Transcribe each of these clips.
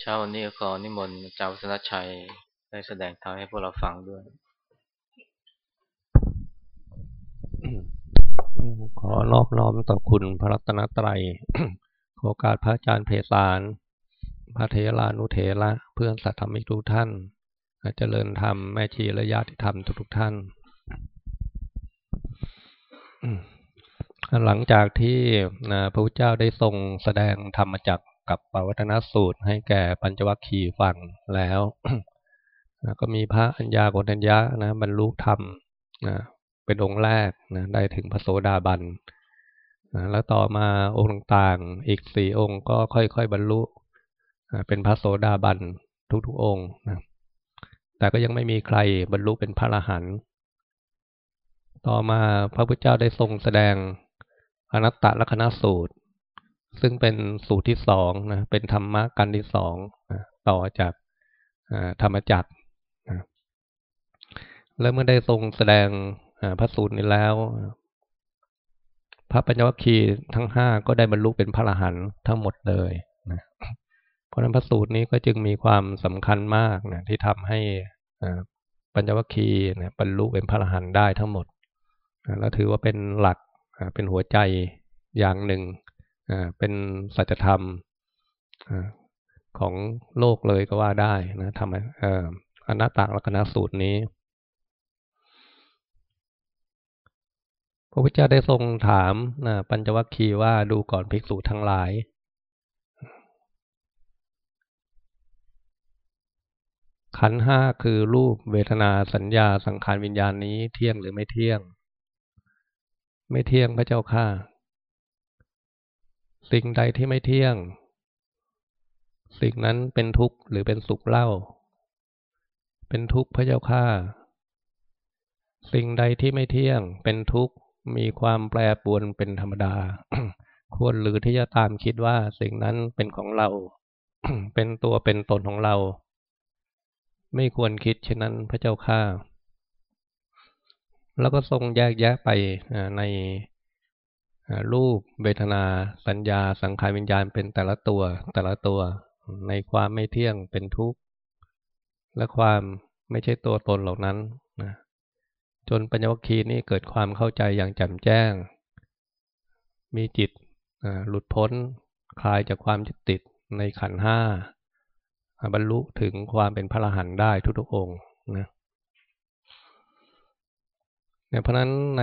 เช้าวันนี้ขอนิมนต์เจ้าสนชัยได้แสดงธรรมให้พวกเราฟังด้วย ขอนอบน้อมต่อคุณพระรัตนตรัยขอการพระอาจารย์เพศาร พระเทรานุเทระเพื่อนสัตธรรมิกทุกท่านเจริญธรรมแม่ชีและญาติธรรมทุกท่านหลังจากที่พระพุทธเจ้าได้ทรงแสดงธรรมจัก กับปวัตนสูตรให้แก่ปัญจวัคคีย์ฟังแล้วก็มีพระอัญญาโกณัญญะนะบรรลุธรรมนะเป็นองค์แรกนะได้ถึงพระโสดาบันนะแล้วต่อมาองค์ต่างๆ อีกสี่องค์ก็ค่อยๆบรรลุนะเป็นพระโสดาบันทุกๆองค์นะแต่ก็ยังไม่มีใครบรรลุเป็นพระอรหันต์ต่อมาพระพุทธเจ้าได้ทรงแสดงอนัตตลกษณสูตร ซึ่งเป็นสูตรที่สองนะเป็นธรรมะกันที่สองนะต่อจากธรรมจักรนะแล้วเมื่อได้ทรงแสดงพระสูตรนี้แล้ว พระปัญญวัคคีทั้งห้าก็ได้บรรลุเป็นพระอรหันต์ทั้งหมดเลยนะเพราะนั้นพระสูตรนี้ก็จึงมีความสำคัญมากนะที่ทำให้ปัญญวัคคีนะบรรลุเป็นพระอรหันต์ได้ทั้งหมดแล้วถือว่าเป็นหลักเป็นหัวใจอย่างหนึ่ง เป็นสัจธรรมของโลกเลยก็ว่าได้นะทำอนัตตลักษณสูตรนี้พระพุทธเจ้าได้ทรงถามนะปัญจวัคคีย์ว่าดูก่อนภิกษุทั้งหลาย ขันห้าคือรูปเวทนาสัญญาสังขารวิญญาณนี้เที่ยงหรือไม่เที่ยง ไม่เที่ยงพระเจ้าข้า สิ่งใดที่ไม่เที่ยง สิ่งนั้นเป็นทุกข์หรือเป็นสุขเล่า เป็นทุกข์พระเจ้าข้าสิ่งใดที่ไม่เที่ยง เป็นทุกข์มีความแปรปรวนเป็นธรรมดา ควรหรือที่จะตามคิดว่าสิ่งนั้นเป็นของเรา เป็นตัวเป็นตนของเรา ไม่ควรคิดเช่นนั้นพระเจ้าข้าแล้วก็ทรงแยกแยะไปใน รูปเวทนา สัญญา สังขารวิญญาณเป็นแต่ละตัว แต่ละตัว ในความไม่เที่ยงเป็นทุกข์ และความไม่ใช่ตัวตนเหล่านั้นนะจนปัญญวัคคีนี้เกิดความเข้าใจอย่างแจ่มแจ้ง มีจิตหลุดพ้นคลายจากความยึดติดในขันห้าบรรลุถึงความเป็นพระอรหันต์ได้ทุกๆองค์นะเพราะนั้นใน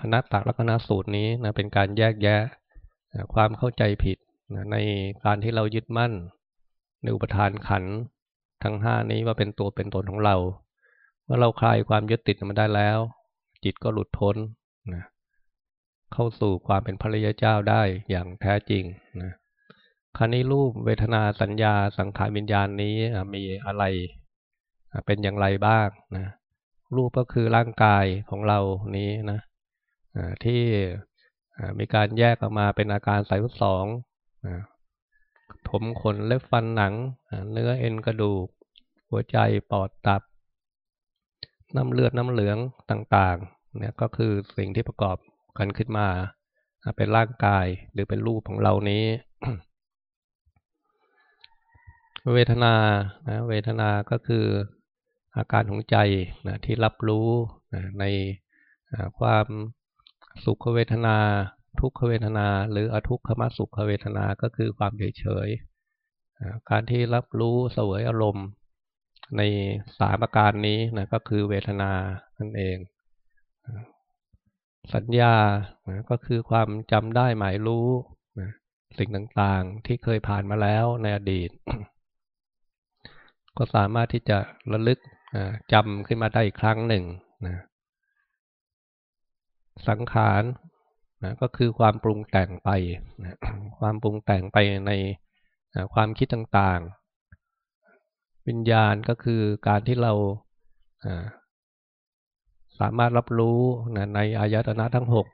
อนัตตลักษณสูตรนี้นะเป็นการแยกแยะความเข้าใจผิดนะในการที่เรายึดมั่น ในอุปทานขันทั้งห้านี้ว่าเป็นตัวเป็นตนของเรา เมื่อเราคลายความยึดติดมาได้แล้ว จิตก็หลุดพ้นนะเข้าสู่ความเป็นพระยาเจ้าได้อย่างแท้จริงนะคราวนี้รูปเวทนาสัญญาสังขารวิญญาณนี้มีอะไรเป็นอย่างไรบ้างนะรูปก็คือร่างกายของเรานี้นะ ที่มีการแยกออกมาเป็นอาการสายทุสองผมขนเล็บฟันหนัง เนื้อเอ็นกระดูก หัวใจปอดตับ น้ำเลือดน้ำเหลืองต่างๆเนี่ยก็คือสิ่งที่ประกอบกันขึ้นมา เป็นร่างกายหรือเป็นรูปของเรานี้ เวทนานะเวทนาก็คืออาการของใจนะที่รับรู้นะในความ สุขเวทนา ทุกขเวทนา หรืออทุกขมสุขเวทนาก็คือความเฉยเฉยการที่รับรู้เสวยอารมณ์ในสามอาการนี้นะก็คือเวทนานั่นเอง สัญญาก็คือความจำได้หมายรู้สิ่งต่างๆที่เคยผ่านมาแล้วในอดีต ก็สามารถที่จะระลึกจำขึ้นมาได้อีกครั้งหนึ่งนะ สังขารนะก็คือความปรุงแต่งไปนะความปรุงแต่งไปในนะความคิดต่างๆ วิญญาณก็คือการที่เราสามารถรับรู้นะในอายตนะทั้งหก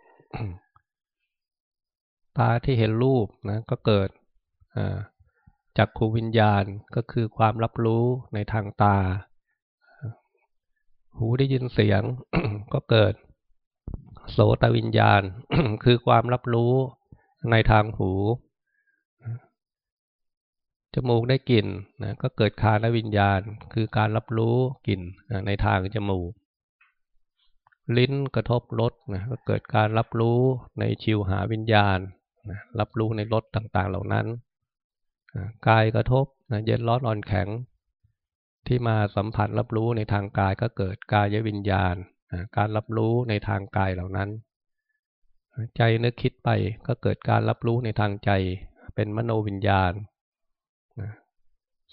ตาที่เห็นรูปนะก็เกิดจากขูวิญญาณก็คือความรับรู้ในทางตา หูได้ยินเสียงก็เกิด โสตวิญญาณ คือความรับรู้ในทางหู จมูกได้กลิ่นนะก็เกิดคานวิญญาณ คือการรับรู้กลิ่นในทางจมูก ลิ้นกระทบรสนะก็เกิดการรับรู้ในชิวหาวิญญาณนะรับรู้ในรสต่างๆเหล่านั้นกายกระทบนะเย็นร้อนอ่อนแข็ง ที่มาสัมผัสรับรู้ในทางกายก็เกิดกายวิญญาณ การรับรู้ในทางกายเหล่านั้น ใจนึกคิดไปก็เกิดการรับรู้ในทางใจเป็นมโนวิญญาณ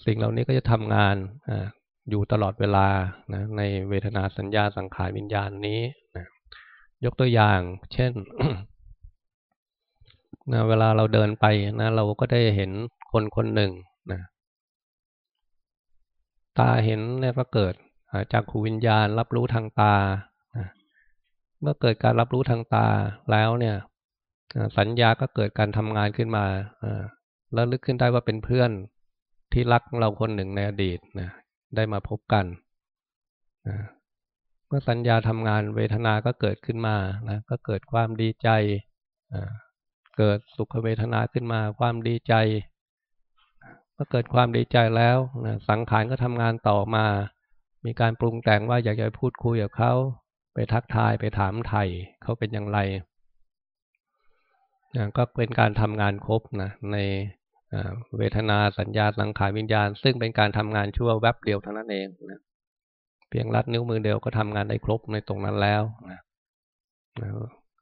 สิ่งเหล่านี้ก็จะทำงานอยู่ตลอดเวลานะในเวทนาสัญญาสังขารวิญญาณนี้นะยกตัวอย่าง เช่นนะเวลาเราเดินไปนะเราก็ได้เห็นคนคนหนึ่งนะตาเห็นเนี่ยก็เกิดจากขูวิญญาณรับรู้ทางตา เมื่อเกิดการรับรู้ทางตาแล้วเนี่ยสัญญาก็เกิดการทำงานขึ้นมาแล้วลึกขึ้นได้ว่าเป็นเพื่อนที่รักเราคนหนึ่งในอดีตนะได้มาพบกันนะเมื่อสัญญาทำงานเวทนาก็เกิดขึ้นมานะก็เกิดความดีใจเกิดสุขเวทนาขึ้นมา ความดีใจเมื่อเกิดความดีใจแล้วนะสังขารก็ทำงานต่อมา มีการปรุงแต่งว่าอยากจะพูดคุยกับเขา ไปทักทายไปถามไทยเขาเป็นอย่างไรนะก็เป็นการทำงานครบนะในเวทนาสัญญาสังขารวิญญาณ ซึ่งเป็นการทำงานชั่วแวบเดียวเท่านั้นเองนะเพียงรัดนิ้วมือเดียวก็ทำงานได้ครบในตรงนั้นแล้วนะ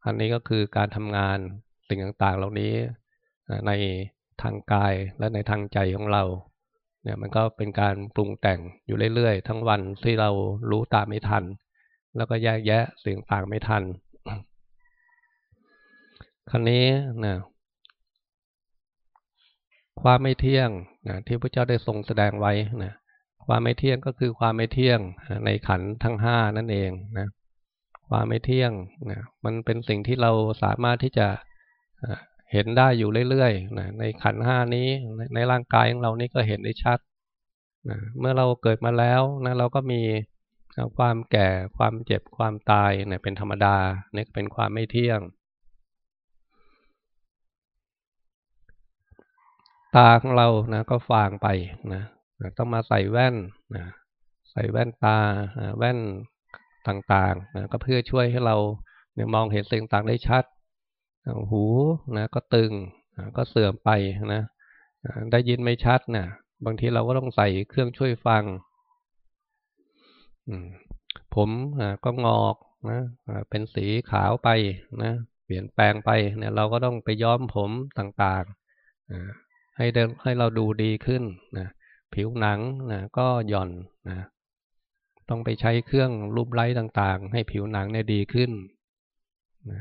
อันนี้ก็คือการทำงานสิ่งต่างๆ เหล่านี้ในทางกายและในทางใจของเรา เนี่ยมันก็เป็นการปรุงแต่งอยู่เรื่อยๆ ทั้งวันที่เรารู้ตามไม่ทัน แล้วก็แยกแยะสิ่งต่างไม่ทัน ครั้นี้นะความไม่เที่ยงนะที่พระเจ้าได้ทรงแสดงไว้นะความไม่เที่ยงก็คือความไม่เที่ยงในขันทั้งห้านั่นเองนะความไม่เที่ยงนะมันเป็นสิ่งที่เราสามารถที่จะเห็นได้อยู่เรื่อยๆนะในขันห้านี้ในร่างกายของเรานี่ก็เห็นได้ชัดนะเมื่อเราเกิดมาแล้วนะเราก็มี ความแก่ความเจ็บความตายเนี่ยเป็นธรรมดาเนี่ยเป็นความไม่เที่ยง ตาของเรานะ ก็ฟางไปนะต้องมาใส่แว่นนะใส่แว่นตาแว่นต่างๆนะก็เพื่อช่วยให้เราเนี่ยมองเห็นสิ่งต่างได้ชัด หูนะก็ตึงก็เสื่อมไปนะได้ยินไม่ชัดนะบางทีเราก็ต้องใส่เครื่องช่วยฟัง ผมก็งอกนะเป็นสีขาวไปนะเปลี่ยนแปลงไปเนี่ยเราก็ต้องไปย้อมผมต่างๆให้เดให้เราดูดีขึ้นนะผิวหนังนะก็หย่อนนะต้องไปใช้เครื่องรูปไล้ต่างๆ ให้ผิวหนังเนี่ยดีขึ้นนะ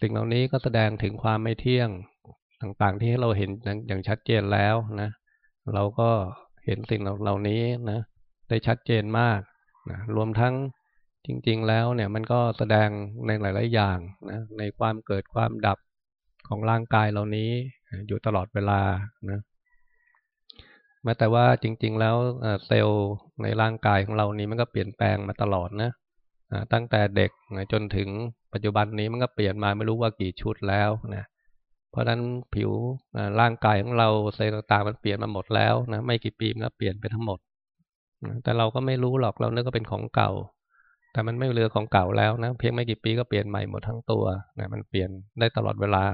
สิ่งเหล่านี้ก็แสดงถึงความไม่เที่ยงต่างๆ ที่ให้เราเห็นอย่างชัดเจนแล้วนะ เราก็เห็นสิ่งเหล่านี้นะได้ชัดเจนมาก นะรวมทั้งจริง ๆ แล้วเนี่ยมันก็แสดงในหลาย ๆ อย่างนะในความเกิดความดับของร่างกายเหล่านี้อยู่ตลอดเวลานะแม้แต่ว่าจริง ๆ แล้วเซลล์ในร่างกายของเรานี้มันก็เปลี่ยนแปลงมาตลอดนะตั้งแต่เด็กจนถึงปัจจุบันนี้มันก็เปลี่ยนมาไม่รู้ว่ากี่ชุดแล้วนะเพราะฉะนั้นผิวร่างกายของเราเซลล์ต่างๆมันเปลี่ยนมาหมดแล้วนะไม่กี่ปีมันก็เปลี่ยนไปทั้งหมด แต่เราก็ไม่รู้หรอกเราเนื้อก็เป็นของเก่า แต่มันไม่เรือของเก่าแล้วนะเพียงไม่กี่ปีก็เปลี่ยนใหม่หมดทั้งตัวนะมันเปลี่ยนได้ตลอดเวลา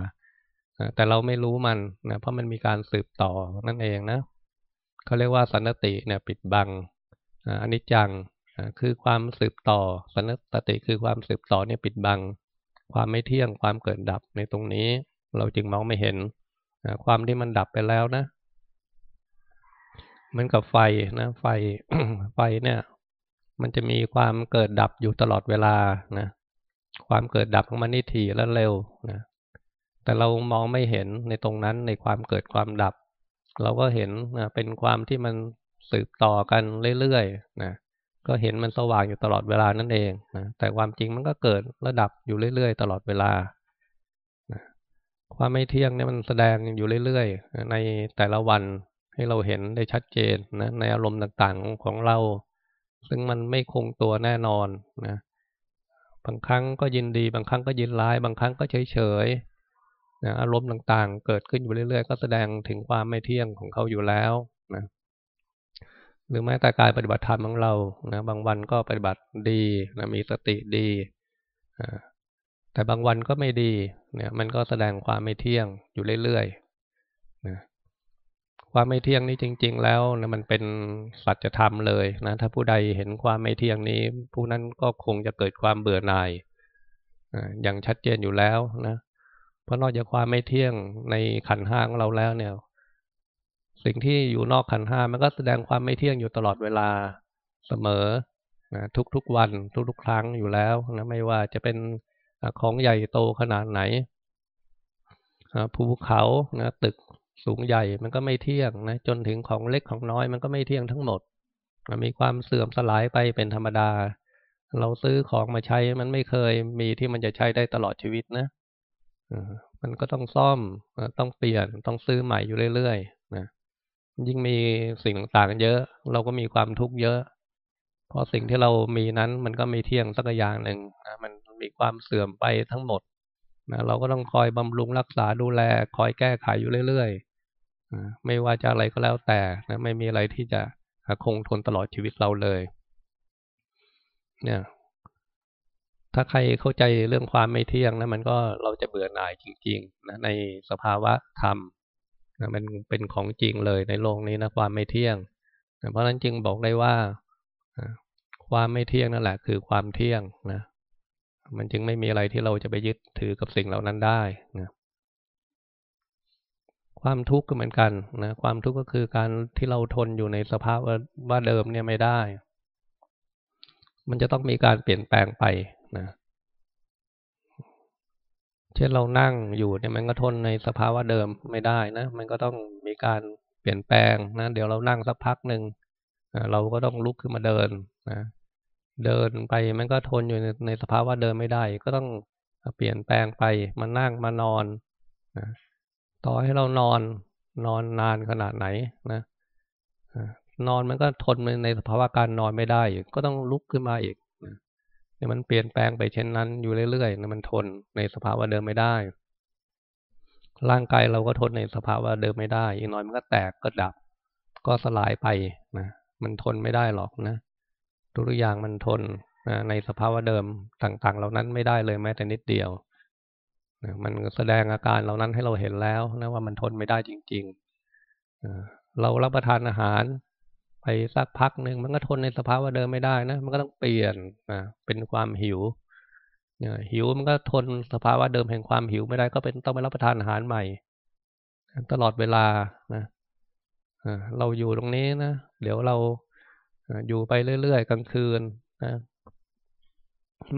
แต่เราไม่รู้มันนะเพราะมันมีการสืบต่อนั่นเองนะเขาเรียกว่าสันติเนี่ยปิดบังอันนี้จังคือความสืบต่อสันติคือความสืบต่อเนี่ยปิดบัง ความไม่เที่ยงความเกิดดับในตรงนี้ เราจึงมองไม่เห็นความที่มันดับไปแล้วนะ เหมือนกับไฟนะไฟไฟเนี่ย มันจะมีความเกิดดับอยู่ตลอดเวลานะความเกิดดับของมันนี่ถี่และเร็วนะแต่เรามองไม่เห็นในตรงนั้นในความเกิดความดับ เราก็เห็นนะเป็นความที่มันสืบต่อกันเรื่อยๆนะก็เห็นมันสว่างอยู่ตลอดเวลานั่นเองนะแต่ความจริงมันก็เกิดระดับอยู่เรื่อยๆ ตลอดเวลานะความไม่เที่ยงเนี่ยมันแสดงอยู่เรื่อยๆ ในแต่ละวัน ให้เราเห็นได้ชัดเจนนะในอารมณ์ต่างๆของเรา ซึ่งมันไม่คงตัวแน่นอนนะบางครั้งก็ยินดี บางครั้งก็ยินร้าย บางครั้งก็เฉยนะอารมณ์ต่างๆ เกิดขึ้นอยู่เรื่อยๆ ก็แสดงถึงความไม่เที่ยงของเขาอยู่แล้วนะหรือแม้แต่การปฏิบัติธรรมของเรานะบางวันก็ปฏิบัติดีนะมีสติดีแต่บางวันก็ไม่ดีเนี่ยมันก็แสดงความไม่เที่ยงอยู่เรื่อยๆ ความไม่เที่ยงนี้จริง ๆ แล้วนะมันเป็นสัจธรรมเลยนะ ถ้าผู้ใดเห็นความไม่เที่ยงนี้ ผู้นั้นก็คงจะเกิดความเบื่อหน่ายอย่างชัดเจนอยู่แล้วนะ เพราะนอกจากความไม่เที่ยงในขันห้างเราแล้วเนี่ย สิ่งที่อยู่นอกขันห้ามันก็แสดงความไม่เที่ยงอยู่ตลอดเวลาเสมอนะทุกๆวันทุกๆครั้งอยู่แล้วนะไม่ว่าจะเป็นของใหญ่โตขนาดไหนภูเขานะตึก สูงใหญ่มันก็ไม่เที่ยงนะจนถึงของเล็กของน้อยมันก็ไม่เที่ยงทั้งหมด มันมีความเสื่อมสลายไปเป็นธรรมดา เราซื้อของมาใช้มันไม่เคยมีที่มันจะใช้ได้ตลอดชีวิตนะมันก็ต้องซ่อมต้องเปลี่ยนต้องซื้อใหม่อยู่เรื่อยๆนะยิ่งมีสิ่งต่างๆเยอะ เราก็มีความทุกข์เยอะ เพราะสิ่งที่เรามีนั้นมันก็ไม่เที่ยงสักอย่างหนึ่งนะมันมีความเสื่อมไปทั้งหมดนะเราก็ต้องคอยบำรุงรักษาดูแล คอยแก้ไขอยู่เรื่อยๆ ไม่ว่าจะอะไรก็แล้วแต่นะไม่มีอะไรที่จะคงทนตลอดชีวิตเราเลย เนี่ย ถ้าใครเข้าใจเรื่องความไม่เที่ยงนะมันก็เราจะเบื่อหน่ายจริง ๆ นะในสภาวะธรรมนะมันเป็นของจริงเลยในโลกนี้นะความไม่เที่ยงนะเพราะนั้นจึงบอกได้ว่าความไม่เที่ยงนั่นแหละ คือความเที่ยงนะมันจึงไม่มีอะไรที่เราจะไปยึดถือกับสิ่งเหล่านั้นได้นะ ความทุกข์ก็เหมือนกันนะความทุกข์ก็คือการที่เราทนอยู่ในสภาพว่าเดิมเนี่ยไม่ได้ มันจะต้องมีการเปลี่ยนแปลงไปนะเช่นเรานั่งอยู่เนี่ยมันก็ทนในสภาวะเดิมไม่ได้นะมันก็ต้องมีการเปลี่ยนแปลงนะเดี๋ยวเรานั่งสักพักหนึ่งเราก็ต้องลุกขึ้นมาเดินนะเดินไปมันก็ทนอยู่ในในสภาวะเดินไม่ได้ ก็ต้องเปลี่ยนแปลงไปมานั่งมานอนนะ ต่อให้เรานอนนอนนานขนาดไหนนะนอนมันก็ทนในสภาวะการนอนไม่ได้ก็ต้องลุกขึ้นมาอีกเนี่ยมันเปลี่ยนแปลงไปเช่นนั้นอยู่เรื่อยๆนะมันทนในสภาวะเดิมไม่ได้ ร่างกายเราก็ทนในสภาวะเดิมไม่ได้ อีกหน่อยมันก็แตกก็ดับ ก็สลายไปนะมันทนไม่ได้หรอกนะทุกอย่างมันทนในสภาวะเดิมต่างๆ เหล่านั้นไม่ได้เลยแม้แต่นิดเดียว มันแสดงอาการเหล่านั้นให้เราเห็นแล้วนะว่ามันทนไม่ได้จริงๆเรารับประทานอาหาร ไปสักพักหนึ่งมันก็ทนในสภาวะเดิมไม่ได้นะมันก็ต้องเปลี่ยนเป็นความหิวหิวมันก็ทนสภาวะเดิมแห่งความหิวไม่ได้ก็เป็นต้องไปรับประทานอาหารใหม่ ตลอดเวลานะเราอยู่ตรงนี้นะเดี๋ยวเราอยู่ไปเรื่อยๆกลางคืนนะ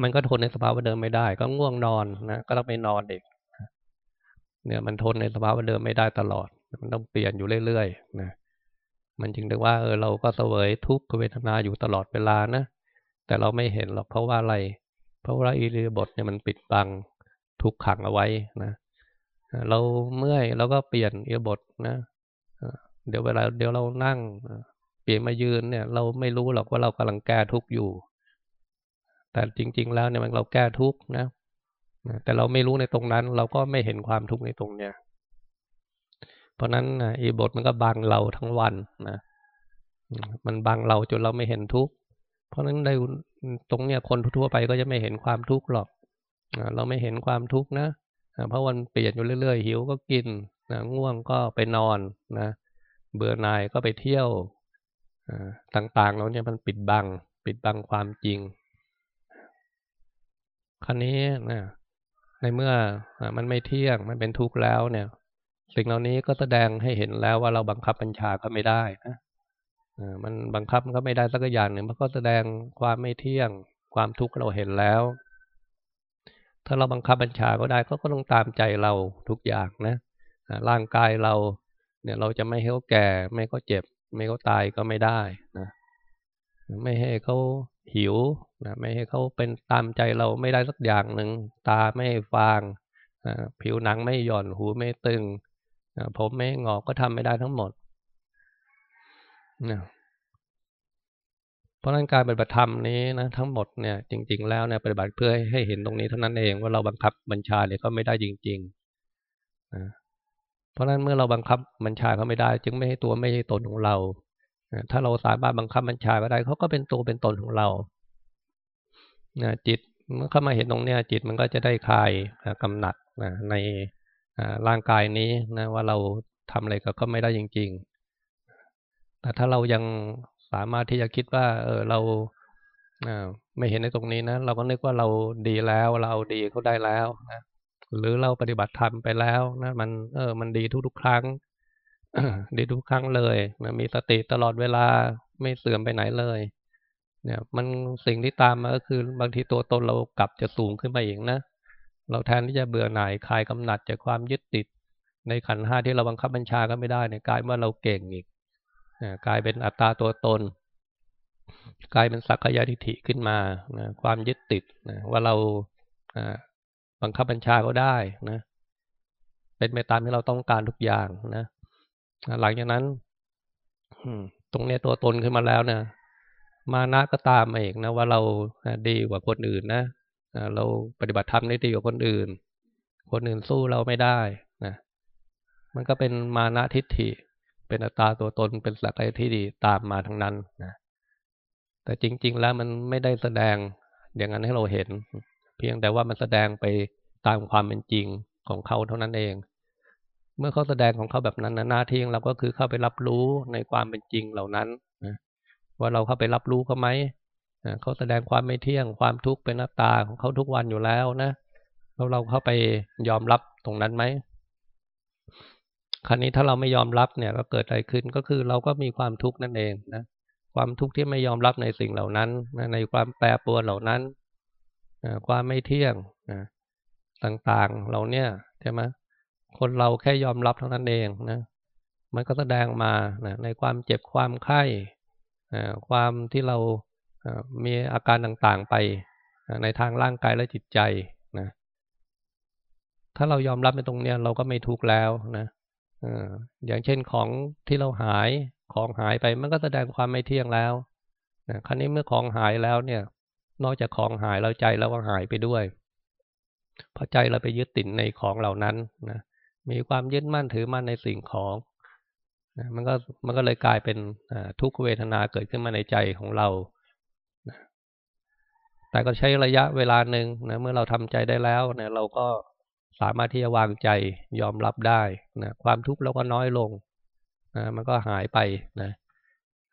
มันก็ทนในสภาวะเดิมไม่ได้ ก็ง่วงนอนนะก็ต้องไปนอนเด็กเนี่ยมันทนในสภาวะเดิมไม่ได้ตลอด มันต้องเปลี่ยนอยู่เรื่อยๆนะมันจึงได้ว่าเออเราก็เสวยทุกขเวทนาอยู่ตลอดเวลานะแต่เราไม่เห็นหรอกเพราะว่าอะไร เพราะว่าอิริยบถเนี่ยมันปิดบังทุกขังเอาไว้นะเราเมื่อยเราก็เปลี่ยนอิริยบถนะเดี๋ยวเวลาเดี๋ยวเรานั่งเปลี่ยนมายืนเนี่ย เราไม่รู้หรอกว่าเรากำลังแก้ทุกข์อยู่ แต่จริง ๆ แล้วเนี่ยมันเราแก้ทุกข์นะแต่เราไม่รู้ในตรงนั้น เราก็ไม่เห็นความทุกข์ในตรงเนี้ย เพราะนั้นอีบทมันก็บังเราทั้งวันนะมันบังเราจนเราไม่เห็นทุกข์เพราะนั้นในตรงเนี้ยคนทั่วไปก็จะไม่เห็นความทุกข์หรอกเราไม่เห็นความทุกข์นะเพราะวันเปลี่ยนอยู่เรื่อยๆหิวก็กินนะง่วงก็ไปนอนนะเบื่อหน่ายก็ไปเที่ยวต่างๆแล้วเนี่ยมันปิดบัง ปิดบังความจริง ครั้นี้นะในเมื่อมันไม่เที่ยงมันเป็นทุกข์แล้วเนี่ย สิ่งเหล่านี้ก็แสดงให้เห็นแล้วว่าเราบังคับบัญชาก็ไม่ได้นะมันบังคับก็ไม่ได้สักอย่างหนึ่งมันก็แสดงความไม่เที่ยง ความทุกข์เราเห็นแล้ว ถ้าเราบังคับบัญชาก็ได้ก็ก็ต้องตามใจเราทุกอย่างนะร่างกายเรา เนี่ยเราจะไม่ให้เขาแก่ ไม่เขาเจ็บ ไม่เขาตายก็ไม่ได้นะ ไม่ให้เขาหิวนะไม่ให้เขาเป็นตามใจเราไม่ได้สักอย่างหนึ่งตาไม่ฟางผิวหนังไม่หย่อนหูไม่ตึงผมไม่งอกก็ทำไม่ได้ทั้งหมดนะเพราะนั้นการปฏิบัติธรรมนี้นะทั้งหมดเนี่ยจริง ๆ แล้วเนี่ยปฏิบัติเพื่อให้เห็นตรงนี้เท่านั้นเองว่าเราบังคับบัญชาเนี่ยก็ไม่ได้จริงๆนะเพราะนั้นเมื่อเราบังคับบัญชาเขาไม่ได้ จึงไม่ให้ตัวไม่ให้ตนของเรา ถ้าเราสามารถบังคับบัญชาก็ได้เขาก็เป็นตัวเป็นตนของเราจิตเมื่อเข้ามาเห็นตรงเนี้ยจิตมันก็จะได้คลายกำหนัดในร่างกายนี้นะว่าเราทำอะไรก็ก็ไม่ได้จริง ๆ แต่ถ้าเรายังสามารถที่จะคิดว่า เออเราไม่เห็นในตรงนี้นะเราก็นึกว่าเราดีแล้วเราดีเขาได้แล้วนะหรือเราปฏิบัติธรรมไปแล้วนะมันเออมันดีทุกๆครั้ง ดีทุกครั้งเลยนะมีสติตลอดเวลาไม่เสื่อมไปไหนเลย เนี่ย มันสิ่งที่ตามมาก็คือบางทีตัวตนเรากลับจะสูงขึ้นไปอีกนะเราแทนที่จะเบื่อหน่ายคลายกำหนัดจากความยึดติด ในขันห้าที่เราบังคับบัญชาก็ไม่ได้เนี่ยกลายว่าเราเก่งอีกกลายเป็นอัตตาตัวตน กลายเป็นสักยทิฏฐิขึ้นมานะความยึดติดนะว่าเราบังคับบัญชาก็ได้นะ เป็นไปตามที่เราต้องการทุกอย่างนะ หลังจากนั้นตรงนี้ตัวตนขึ้นมาแล้วเนี่ยมานะก็ตามมาเองนะว่าเราดีกว่าคนอื่นนะเราปฏิบัติธรรมได้ดีกว่าคนอื่น คนอื่นสู้เราไม่ได้นะมันก็เป็นมานะทิฏฐิ เป็นอัตตาตัวตนเป็นสักยที่ดีตามมาทั้งนั้นนะแต่จริง ๆ แล้วมันไม่ได้แสดงอย่างนั้นให้เราเห็น เพียงแต่ว่ามันแสดงไปตามความเป็นจริงของเขาเท่านั้นเอง เมื่อเขาแสดงของเขาแบบนั้นนะหน้าที่ของเราก็คือเข้าไปรับรู้ในความเป็นจริงเหล่านั้นนะว่าเราเข้าไปรับรู้เขาไหมเขาแสดงความไม่เที่ยงความทุกข์เป็นหน้าตาของเขาทุกวันอยู่แล้วนะแล้วเราเข้าไปยอมรับตรงนั้นไหมคราวนี้ถ้าเราไม่ยอมรับเนี่ยก็เกิดอะไรขึ้นก็คือเราก็มีความทุกข์นั่นเองนะความทุกข์ที่ไม่ยอมรับในสิ่งเหล่านั้นในความแปรปรวนเหล่านั้นความไม่เที่ยงต่างๆเราเนี่ยใช่ไหม คนเราแค่ยอมรับเท่านั้นเองนะ มันก็แสดงมานะในความเจ็บความไข้ความที่เรามีอาการต่างๆไปในทางร่างกายและจิตใจนะ ถ้าเรายอมรับในตรงเนี้ยเราก็ไม่ทุกข์แล้วนะอย่างเช่นของที่เราหายของหายไปมันก็แสดงความไม่เที่ยงแล้วนะครั้นี้เมื่อของหายแล้วเนี่ย นอกจากของหายแล้วใจเราก็หายไปด้วย เพอใจเราไปยึดติดในของเหล่านั้นนะ มีความยึดมั่นถือมั่นในสิ่งของมันก็มันก็เลยกลายเป็นทุกขเวทนาเกิดขึ้นมาในใจของเรา แต่ก็ใช้ระยะเวลาหนึ่งนะเมื่อเราทำใจได้แล้วนะเราก็สามารถที่จะวางใจยอมรับได้นะความทุกข์เราก็น้อยลงนะมันก็หายไปนะ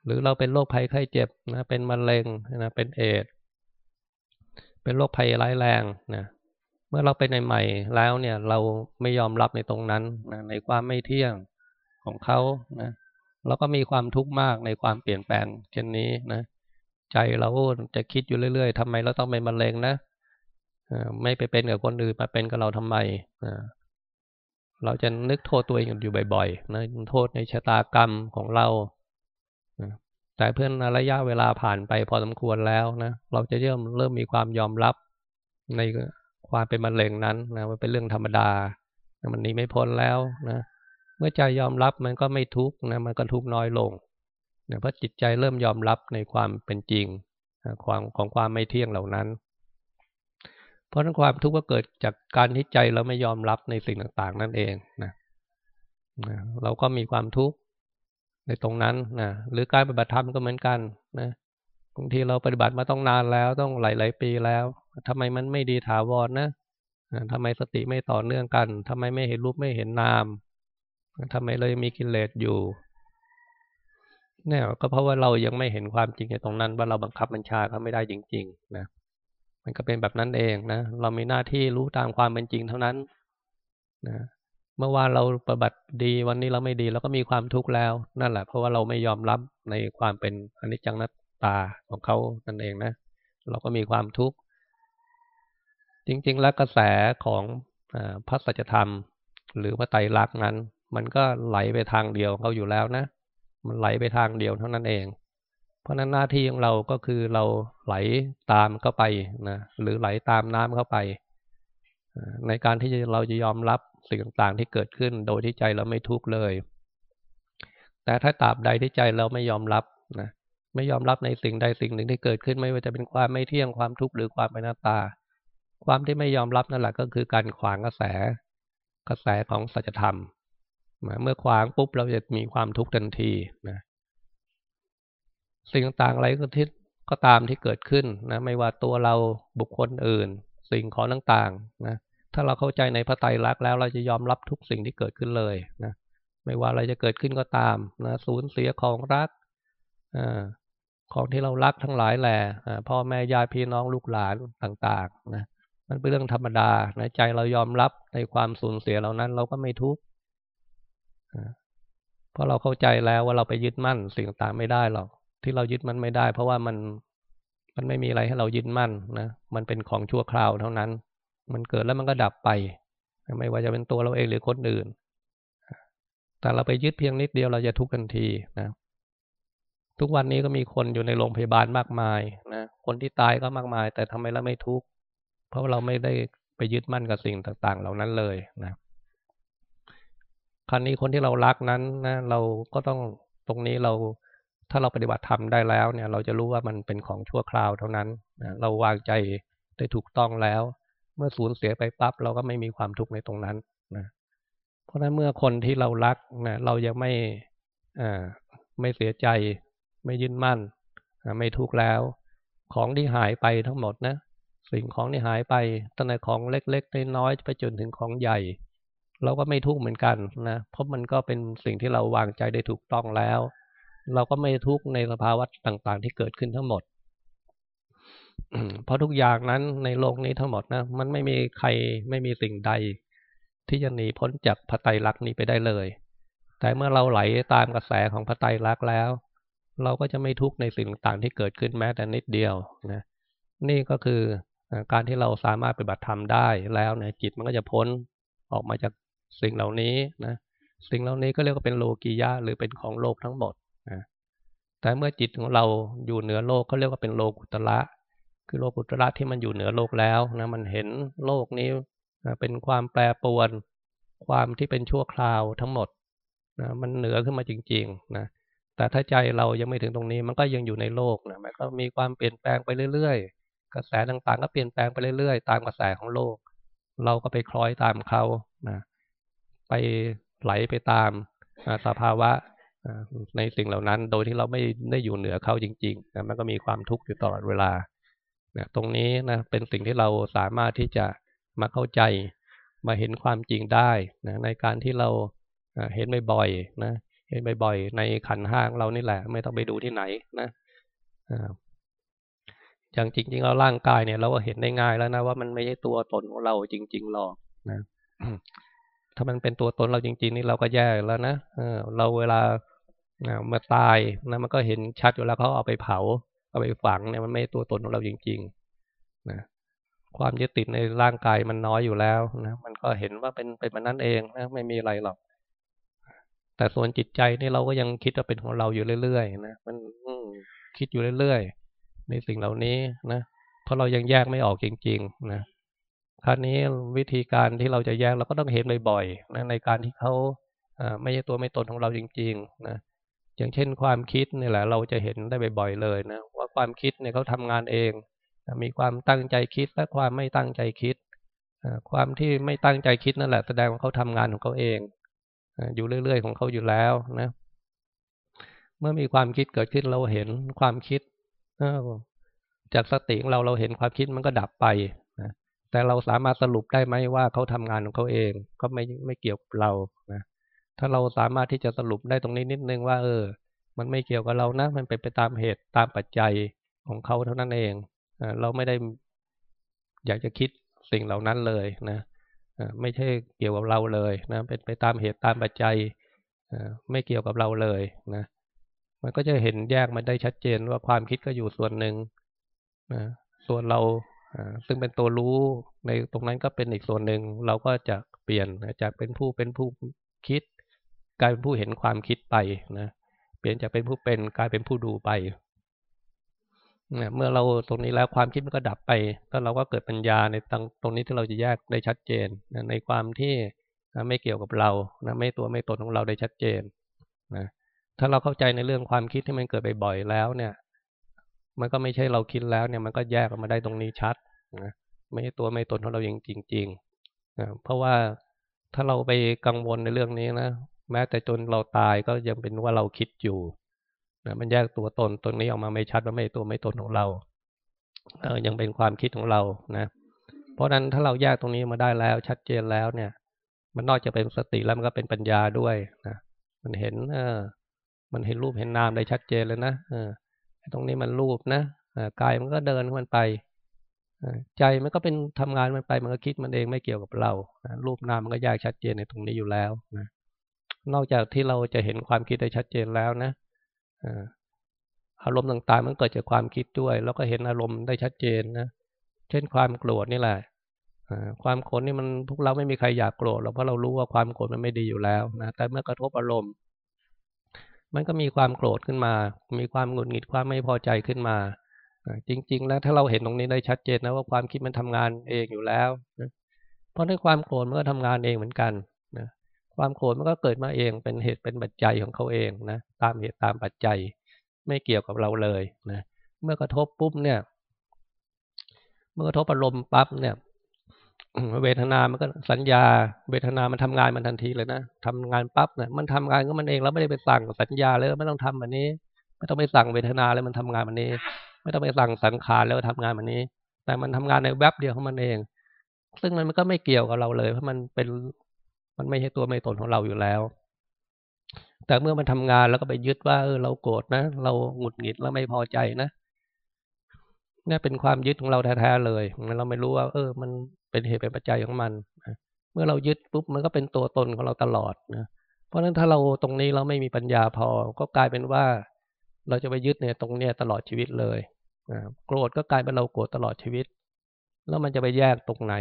หรือเราเป็นโรคภัยไข้เจ็บนะเป็นมะเร็งนะเป็นเอดเป็นโรคภัยร้ายแรงนะ เมื่อเราไปในใหม่แล้วเนี่ย เราไม่ยอมรับในตรงนั้นนะในความไม่เที่ยงของเขานะเราก็มีความทุกข์มากในความเปลี่ยนแปลงเช่นนี้นะใจเราจะคิดอยู่เรื่อย ๆทำไมเราต้องเป็นมะเร็งนะไม่ไปเป็นกับคนอื่นมาเป็นกับเราทำไมเราจะนึกโทษตัวเองอยู่บ่อยๆนะโทษในชะตากรรมของเราแต่เพื่อนระยะเวลาผ่านไปพอสมควรแล้วนะเราจะเริ่มเริ่มมีความยอมรับใน ความเป็นมะเร็งนั้นนะมันเป็นเรื่องธรรมดา มันนี้ไม่พ้นแล้วนะเมื่อใจยอมรับมันก็ไม่ทุกข์นะมันก็ทุกข์น้อยลงนะเพราะจิตใจเริ่มยอมรับในความเป็นจริงนะความของความไม่เที่ยงเหล่านั้น เพราะนั้นความทุกข์ก็เกิดจากการที่ใจเราไม่ยอมรับในสิ่งต่างๆ นั่นเองนะนะเราก็มีความทุกข์ในตรงนั้นนะหรือการปฏิบัติธรรมก็เหมือนกันนะบางทีเราปฏิบัติมาต้องนานแล้วต้องหลาย ๆ ปีแล้ว ทำไมมันไม่ดีถาวรนะทำไมสติไม่ต่อเนื่องกันทำไมไม่เห็นรูปไม่เห็นนามทำไมเลยมีกิเลสอยู่เนี่ยก็เพราะว่าเรายังไม่เห็นความจริงในตรงนั้น ว่าเราบังคับบัญชาเขาไม่ได้จริง ๆ นะมันก็เป็นแบบนั้นเองนะเรามีหน้าที่รู้ตามความเป็นจริงเท่านั้นนะเมื่อวานเราปฏิบัติดีวันนี้เราไม่ดีเราก็มีความทุกข์แล้ว นั่นแหละ เพราะว่าเราไม่ยอมรับในความเป็นอนิจจังนัตตาของเขานั่นเองนะเราก็มีความทุกข์ จริงๆ แล้วกระแสของพระสัจธรรม หรือพระไตรลักษณ์นั้น มันก็ไหลไปทางเดียวเขาอยู่แล้วนะ มันไหลไปทางเดียวเท่านั้นเอง เพราะนั้นหน้าที่ของเราก็คือเราไหลตามเข้าไปนะหรือไหลตามน้ำเข้าไป ในการที่เราจะยอมรับสิ่งต่างๆ ที่เกิดขึ้นโดยที่ใจเราไม่ทุกข์เลย แต่ถ้าตราบใดที่ใจเราไม่ยอมรับนะไม่ยอมรับในสิ่งใดสิ่งหนึ่งที่เกิดขึ้นไม่ว่าจะเป็นความไม่เที่ยงความทุกข์หรือความเป็นหน้าตา ความที่ไม่ยอมรับนั่นแหละก็คือการขวางกระแส กระแสของสัจธรรมเมื่อขวางปุ๊บเราจะมีความทุกข์ทันทีนะสิ่งต่างๆอะไรก็ที่ก็ตามที่เกิดขึ้นนะ ไม่ว่าตัวเราบุคคลอื่น สิ่งของต่างๆนะถ้าเราเข้าใจในพระไตรลักษณ์แล้วเราจะยอมรับทุกสิ่งที่เกิดขึ้นเลยนะไม่ว่าอะไรจะเกิดขึ้นก็ตามนะสูญเสียของรักอของที่เรารักทั้งหลายแหละพ่อแม่ญาติพี่น้องลูกหลานต่าง ๆ นะ มันเป็นเรื่องธรรมดานะใจเรายอมรับในความสูญเสียเหล่านั้น เราก็ไม่ทุกข์เพราะเราเข้าใจแล้วว่าเราไปยึดมั่นสิ่งต่างไม่ได้หรอกที่เรายึดมันไม่ได้ เพราะว่ามันมันไม่มีอะไรให้เรายึดมั่นนะมันเป็นของชั่วคราวเท่านั้น มันเกิดแล้วมันก็ดับไป ไม่ว่าจะเป็นตัวเราเองหรือคนอื่น แต่เราไปยึดเพียงนิดเดียวเราจะทุกข์ทันทีนะทุกวันนี้ก็มีคนอยู่ในโรงพยาบาลมากมายนะคนที่ตายก็มากมาย แต่ทำไมเราไม่ทุกข์ เพราะเราไม่ได้ไปยึดมั่นกับสิ่งต่างๆ เหล่านั้นเลยนะครั้นี้คนที่เรารักนั้นนะเราก็ต้องตรงนี้เราถ้าเราปฏิบัติธรรมได้แล้วเนี่ย เราจะรู้ว่ามันเป็นของชั่วคราวเท่านั้นนะเราวางใจได้ถูกต้องแล้ว เมื่อสูญเสียไปปั๊บเราก็ไม่มีความทุกข์ในตรงนั้นนะเพราะฉะนั้นเมื่อคนที่เรารักนะเรายังไม่อ่าไม่เสียใจ ไม่ยึดมั่น ไม่ทุกข์แล้ว ของที่หายไปทั้งหมดนะ สิ่งของที่หายไปตั้งแต่ของเล็กๆน้อยๆไปจนถึงของใหญ่ เราก็ไม่ทุกข์เหมือนกันนะเพราะมันก็เป็นสิ่งที่เราวางใจได้ถูกต้องแล้ว เราก็ไม่ทุกข์ในสภาวะต่างๆ ที่เกิดขึ้นทั้งหมดเพราะทุกอย่างนั้นในโลกนี้ทั้งหมดนะมันไม่มีใครไม่มีสิ่งใด ที่จะหนีพ้นจากพระไตรลักษณ์นี้ไปได้เลย แต่เมื่อเราไหลตามกระแสของพระไตรลักษณ์แล้ว เราก็จะไม่ทุกข์ในสิ่งต่างๆที่เกิดขึ้นแม้แต่นิดเดียวนะนี่ก็คือ การที่เราสามารถปฏิบัติธรรมได้แล้วเนะจิตมันก็จะพ้นออกมาจากสิ่งเหล่านี้นะสิ่งเหล่านี้ก็เรียกว่าเป็นโลกียะหรือเป็นของโลกทั้งหมดนะแต่เมื่อจิตของเราอยู่เหนือโลกเขาเรียกว่าเป็นโลกุตระคือโลกุตระที่มันอยู่เหนือโลกแล้วนะมันเห็นโลกนี้เป็นความแปรปรวน ความที่เป็นชั่วคราวทั้งหมดนะมันเหนือขึ้นมาจริงๆนะแต่ถ้าใจเรายังไม่ถึงตรงนี้มันก็ยังอยู่ในโลกนะมันก็มีความเปลี่ยนแปลงไปเรื่อยๆ กระแสต่างๆ ก็เปลี่ยนแปลงไปเรื่อยๆ ตามกระแสของโลก เราก็ไปคล้อยตามเขานะไปไหลไปตามสภาวะในสิ่งเหล่านั้น โดยที่เราไม่ได้อยู่เหนือเขาจริงๆนะมันก็มีความทุกข์อยู่ตลอดเวลานะตรงนี้นะเป็นสิ่งที่เราสามารถที่จะมาเข้าใจมาเห็นความจริงได้นะในการที่เราเห็นบ่อยๆนะ เห็นบ่อยๆในขันห้างเรานี่แหละ ไม่ต้องไปดูที่ไหนนะ อย่างจริงๆเราร่างกายเนี่ยเราก็เห็นได้ง่ายแล้วนะว่ามันไม่ใช่ตัวตนของเราจริง ๆ หรอกนะถ้ามันเป็นตัวตนเราจริง ๆ นี่เราก็แย่แล้วนะเออ เราเวลามาตายนะมันก็เห็นชัดอยู่แล้วเขาเอาไปเผา เอาไปฝังเนี่ยมันไม่ตัวตนของเราจริงๆนะความยึดติดในร่างกายมันน้อยอยู่แล้วนะมันก็เห็นว่าเป็นเป็นมันนั่นเองนะไม่มีอะไรหรอกแต่ส่วนจิตใจนี่เราก็ยังคิดว่าเป็นของเราอยู่เรื่อยๆนะมันคิดอยู่เรื่อยๆ ในสิ่งเหล่านี้นะเพราะเรายังแยกไม่ออกจริง ๆ นะคราวนี้วิธีการที่เราจะแยกเราก็ต้องเห็นบ่อยๆนะในการที่เขาไม่ใช่ตัวไม่ตนของเราจริง ๆ นะอย่างเช่นความคิดนี่แหละ เราจะเห็นได้บ่อยๆเลยนะว่าความคิดเนี่ยเขาทำงานเอง มีความตั้งใจคิดและความไม่ตั้งใจคิดความที่ไม่ตั้งใจคิดนั่นแหละแสดงว่าเขาทำงานของเขาเองอยู่เรื่อย ๆ ของเขาอยู่แล้วนะ เมื่อมีความคิดเกิดขึ้นเราเห็นความคิด จากสติของเราเราเห็นความคิดมันก็ดับไปนะแต่เราสามารถสรุปได้ไหมว่าเขาทำงานของเขาเองก็ไม่ไม่เกี่ยวกับเรานะถ้าเราสามารถที่จะสรุปได้ตรงนี้นิดนึงว่า เออ มันไม่เกี่ยวกับเรานะ มันเป็นไปตามเหตุตามปัจจัยของเขาเท่านั้นเองเราไม่ได้อยากจะคิดสิ่งเหล่านั้นเลยนะไม่ใช่เกี่ยวกับเราเลยนะ เป็นไปตามเหตุตามปัจจัยไม่เกี่ยวกับเราเลยนะ มันก็จะเห็นแยกมันได้ชัดเจนว่าความคิดก็อยู่ส่วนหนึ่งนะส่วนเราซึ่งเป็นตัวรู้ในตรงนั้นก็เป็นอีกส่วนหนึ่งเราก็จะเปลี่ยนจากเป็นผู้เป็นผู้คิด กลายเป็นผู้เห็นความคิดไปนะเปลี่ยนจากเป็นผู้เป็นกลายเป็นผู้ดูไปเนี่ยเมื่อเราตรงนี้แล้วความคิดมันก็ดับไปก็เราก็เกิดปัญญาในตรงตรงนี้ที่เราจะแยกได้ชัดเจนนะในความที่ไม่เกี่ยวกับเรานะไม่ตัวไม่ตนของเราได้ชัดเจนนะ ถ้าเราเข้าใจในเรื่องความคิดที่มันเกิดบ่อยๆแล้วเนี่ย มันก็ไม่ใช่เราคิดแล้วเนี่ย มันก็แยกออกมาได้ตรงนี้ชัดนะไม่ใช่ตัวไม่ตนของเราจริงๆนะเพราะว่าถ้าเราไปกังวลในเรื่องนี้นะแม้แต่จนเราตายก็ยังเป็นว่าเราคิดอยู่นะมันแยกตัวตนตรงนี้ออกมาไม่ชัดว่าไม่ตัวไม่ตนของเราเออยังเป็นความคิดของเรานะ เพราะฉะนั้นถ้าเราแยกตรงนี้มาได้แล้ว ชัดเจนแล้วเนี่ย มันนอกจากเป็นสติแล้วมันก็เป็นปัญญาด้วยนะมันเห็น เออ มันเห็นรูปเห็นนามได้ชัดเจนเลยนะเออตรงนี้มันรูปนะกายมันก็เดินมันไปใจมันก็เป็นทำงานมันไป มันก็คิดมันเองไม่เกี่ยวกับเรารูปนามมันก็แยกชัดเจนในตรงนี้อยู่แล้วนะนอกจากที่เราจะเห็นความคิดได้ชัดเจนแล้วนะอารมณ์ต่างๆ มันเกิดจากความคิดด้วย แล้วก็เห็นอารมณ์ได้ชัดเจนนะเช่นความโกรธนี่แหละความโกรธนี่มันพวกเราไม่มีใครอยากโกรธเราเพราะเรารู้ว่าความโกรธมันไม่ดีอยู่แล้วนะแต่เมื่อกระทบอารมณ์ มันก็มีความโกรธขึ้นมา มีความหงุดหงิดความไม่พอใจขึ้นมา จริง ๆ แล้วถ้าเราเห็นตรงนี้ได้ชัดเจนนะว่าความคิดมันทำงานเองอยู่แล้วนะเพราะในความโกรธมันก็ทำงานเองเหมือนกันนะความโกรธมันก็เกิดมาเองเป็นเหตุเป็นปัจจัยของเขาเองนะตามเหตุตามปัจจัยไม่เกี่ยวกับเราเลยนะเมื่อกระทบปุ๊บเนี่ย เมื่อกระทบอารมณ์ปั๊บเนี่ย เวทนา มันก็สัญญา เวทนา มันทำงานมันทันทีเลยนะทำงานปั๊บเนี่ยมันทำงานก็มันเองแล้วไม่ได้ไปสั่งสัญญาเลยไม่ต้องทำแบบนี้ ไม่ต้องไปสั่งเวทนาเลยมันทำงานแบบนี้ ไม่ต้องไปสั่งสังขารแล้วทำงานแบบนี้ แต่มันทำงานในแวบเดียวของมันเอง ซึ่งมันก็ไม่เกี่ยวกับเราเลย เพราะมันเป็น มันไม่ใช่ตัวไม่ตนของเราอยู่แล้ว แต่เมื่อมันทำงานแล้วก็ไปยึดว่าเออเราโกรธนะ เราหงุดหงิดแล้วไม่พอใจนะเนี่ยเป็นความยึดของเราแท้ๆเลยเราไม่รู้ว่า เออ มัน เป็นเหตุเป็นปัจจัยของมันเมื่อเรายึดปุ๊บมันก็เป็นตัวตนของเราตลอดนะเพราะฉะนั้นถ้าเราตรงนี้เราไม่มีปัญญาพอ ก็กลายเป็นว่า เราจะไปยึดเนี่ยตรงเนี้ยตลอดชีวิตเลยโกรธก็กลายเป็นเราโกรธตลอดชีวิต แล้วมันจะไปแยกตรงไหน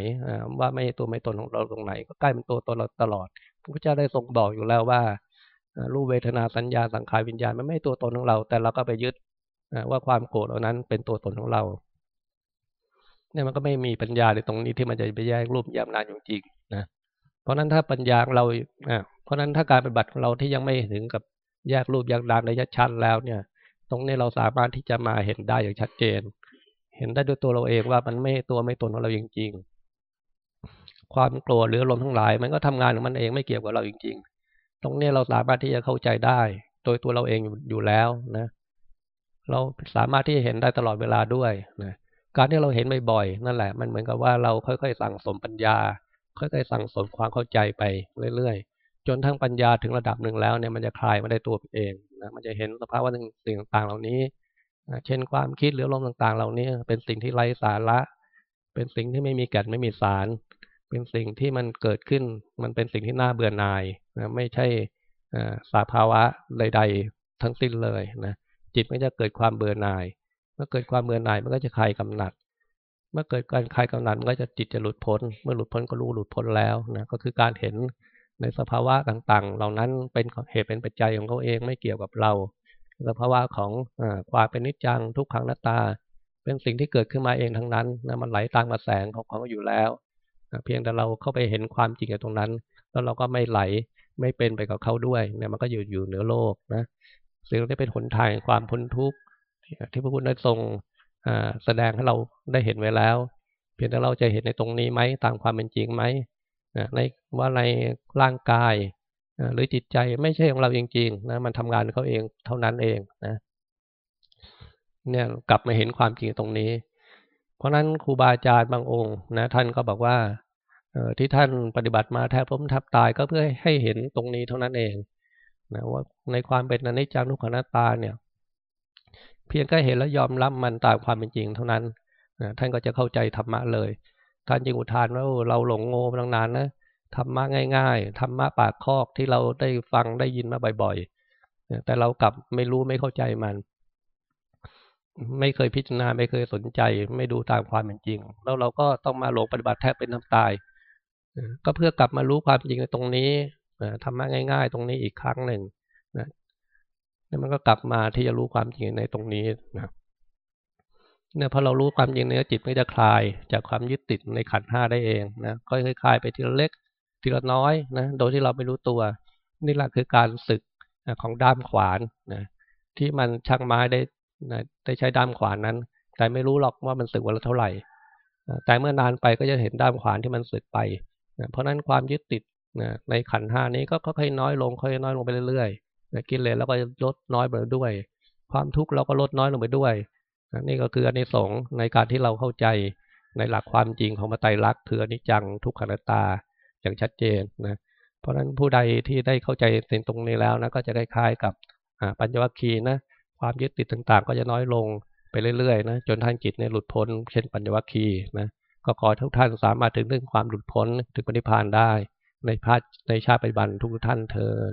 ว่าไม่ตัวไม่ตนของเราตรงไหน ก็กลายเป็นตัวตนเราตลอดพระพุทธเจ้าได้ทรงบอกอยู่แล้วว่ารูปเวทนาสัญญาสังขารวิญญาณมันไม่ตัวตนของเรา แต่เราก็ไปยึดว่าความโกรธเหล่านั้นเป็นตัวตนของเรา เนี่ยมันก็ไม่มีปัญญาในตรงนี้ที่มันจะไปแยกรูปแยกนามจริงๆนะเพราะนั้นถ้าปัญญาเราอ่าเพราะนั้นถ้าการปฏิบัติของเราที่ยังไม่ถึงกับแยกรูปแยกนามในชัดแล้วเนี่ย ตรงนี้เราสามารถที่จะมาเห็นได้อย่างชัดเจน เห็นได้ด้วยตัวเราเองว่ามันไม่ตัวไม่ตนของเราจริงๆ ความโกรธหรืออารมทั้งหลาย มันก็ทำงานของมันเองไม่เกี่ยวกับเราจริง ๆ ตรงนี้เราสามารถที่จะเข้าใจได้ โดยตัวเราเองอยู่แล้วนะ เราสามารถที่จะเห็นได้ตลอดเวลาด้วยนะ การที่เราเห็นบ่อยๆนั่นแหละ มันเหมือนกับว่าเราค่อยๆ สั่งสมปัญญา ค่อยๆ สั่งสมความเข้าใจไปเรื่อยๆ จนทั้งปัญญาถึงระดับหนึ่งแล้วเนี่ยมันจะคลายมาได้ตัวเองนะมันจะเห็นสภาพว่าสิ่งต่างๆ เหล่านี้เช่นความคิดหรือลมต่างๆ เหล่านี้เป็นสิ่งที่ไร้สาระ เป็นสิ่งที่ไม่มีแก่นไม่มีสาร เป็นสิ่งที่มันเกิดขึ้น มันเป็นสิ่งที่น่าเบื่อหน่ายนะไม่ใช่สาภาวะใด ๆ ทั้งสิ้นเลยนะจิตมันจะเกิดความเบื่อหน่าย เมื่อเกิดความเบื่อหน่ายมันก็จะคลายกำหนัด เมื่อเกิดการคลายกำหนัดมันก็จะจิตจะหลุดพ้น เมื่อหลุดพ้นก็รู้หลุดพ้นแล้วนะก็คือการเห็นในสภาวะต่างๆ เหล่านั้นเป็นเหตุเป็นปัจจัยของเขาเองไม่เกี่ยวกับเรา สภาวะของอความเป็นนิจจังทุกขังนัตตา เป็นสิ่งที่เกิดขึ้นมาเองทั้งนั้นนะมันไหลตามกระแสของเขาอยู่แล้วเพียงแต่เราเข้าไปเห็นความจริงในตรงนั้น แล้วเราก็ไม่ไหลไม่เป็นไปกับเขาด้วยเนี่ยมันก็อยู่อยู่เหนือโลกนะสิ่งนี้เป็นหนทางความพ้นทุกข์ ที่พระพุทธได้ทรงแสดงให้เราได้เห็นไว้แล้ว เพียงแต่เราจะเห็นในตรงนี้ไหมตามความเป็นจริงไหมในว่าในร่างกายหรือจิตใจไม่ใช่ของเราจริงๆนะมันทำงานเขาเองเท่านั้นเองนะ เนี่ยกลับมาเห็นความจริงตรงนี้ เพราะนั้นครูบาอาจารย์บางองค์นะ ท่านก็บอกว่าเอที่ท่านปฏิบัติมาแทบล้มทับตายก็เพื่อให้เห็นตรงนี้เท่านั้นเองนะว่าในความเป็นอนิจจังทุกขังหน้าตาเนี่ย เพียงแค่เห็นแล้วยอมรับมันตามความเป็นจริงเท่านั้นนะท่านก็จะเข้าใจธรรมะเลย ท่านจึงอุทานว่าเราหลงโง่มานานนะธรรมะง่ายๆธรรมะปากคอกที่เราได้ฟังได้ยินมาบ่อยๆแต่เรากลับไม่รู้ไม่เข้าใจมัน ไม่เคยพิจารณาไม่เคยสนใจ ไม่ดูตามความเป็นจริง แล้วเราก็ต้องมาหลงปฏิบัติแทบเป็นน้ำตายก็เพื่อกลับมารู้ความจริงในตรงนี้ธรรมะง่าย ๆ ตรงนี้อีกครั้งหนึ่ง แล้วมันก็กลับมาที่จะรู้ความจริงในตรงนี้นะเนี่ยพอเรารู้ความจริงเนื้อจิตไม่จะคลายจากความยึดติดในขันห้าได้เองนะก็ค่อยๆคลายไปทีละเล็กทีละน้อยนะโดยที่เราไม่รู้ตัว นี่แหละคือการศึกของด้ามขวานนะที่มันช่างไม้ได้นะได้ใช้ด้ามขวานนั้น แต่ไม่รู้หรอกว่ามันสึกวันละเท่าไหร่แต่เมื่อนานไปก็จะเห็นด้ามขวานที่มันสึกไปนะเพราะนั้นความยึดติดนะในขันห้านี้ก็ค่อยน้อยลงค่อยน้อยลงไปเรื่อยๆ กินเลยแล้วก็ลดน้อยไปด้วย ความทุกข์เราก็ลดน้อยลงไปด้วยนี่ก็คืออันิสงส์ในการที่เราเข้าใจในหลักความจริงของมาไตรลักษณ์คืออนิจจังทุกขันตาอย่างชัดเจนนะเพราะฉะนั้นผู้ใดที่ได้เข้าใจสิ่งตรงนี้แล้วนะก็จะได้คลายกับปัญญวัคคีนะความยึดติดต่างๆ ก็จะน้อยลงไปเรื่อยๆนะจนท่านจิตเนี่ยหลุดพ้นเช่นปัญญวัคคีนะก็ขอทุกท่านสามารถถึงเรื่องความหลุดพ้นถึงปณิพานได้ ในพาในชาติปัจจุบันทุกท่านเทิน